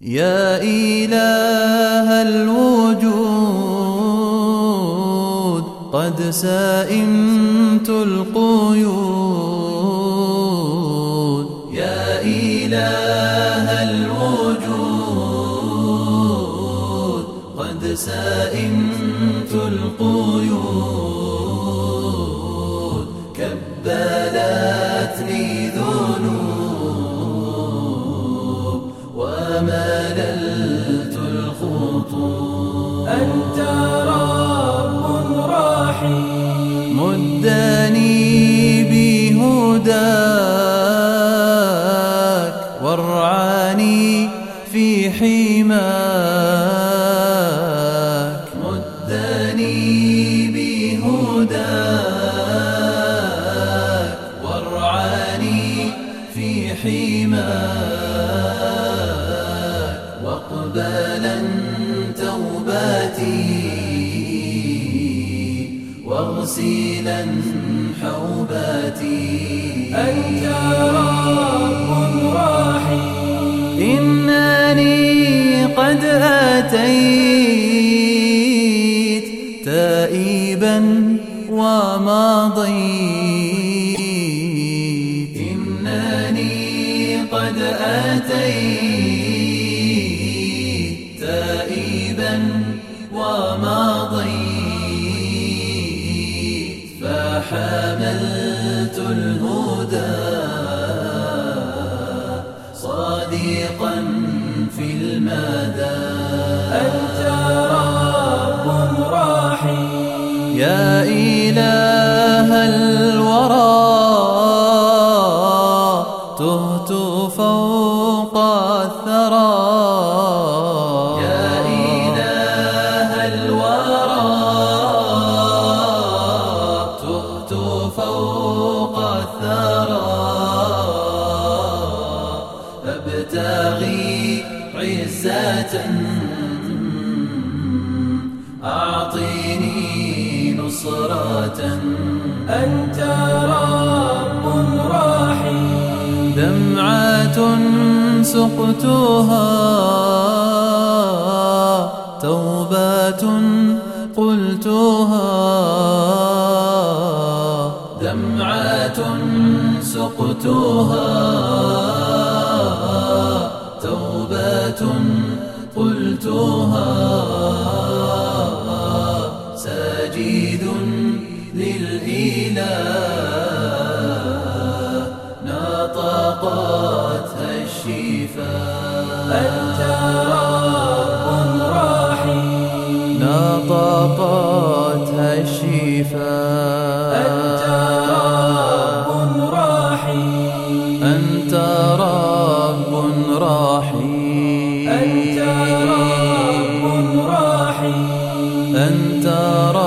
يا إله الوجود قد سائمت القيود. يا إله الوجود قد سائمت أنت رب رحيم. مدني بهداك وارعاني في حماك. مدني بهداك وارعاني في حماك. واقبلا واغسلا حوباتي. أنت رب رحيم. إنني قد أتيت تائبا ومضيت. إنني قد أتيت تائبا ومضيت فحملت الهدى صادقا في المدى. أنت رب رحيم. يا إله الورى تهت فوق الثرى. فابتغي عزة. أعطيني نصرة. أنت رب رحيم. دمعة سقتها. توبة قلتها. دمعة سقتها. قلتها ساجد للإله نطقتها الشفاء. أنت رب رحيم. نطقتها الشفاء. أنت رب رحيم. أنت رب رحيم. أنت راحي أنت راحي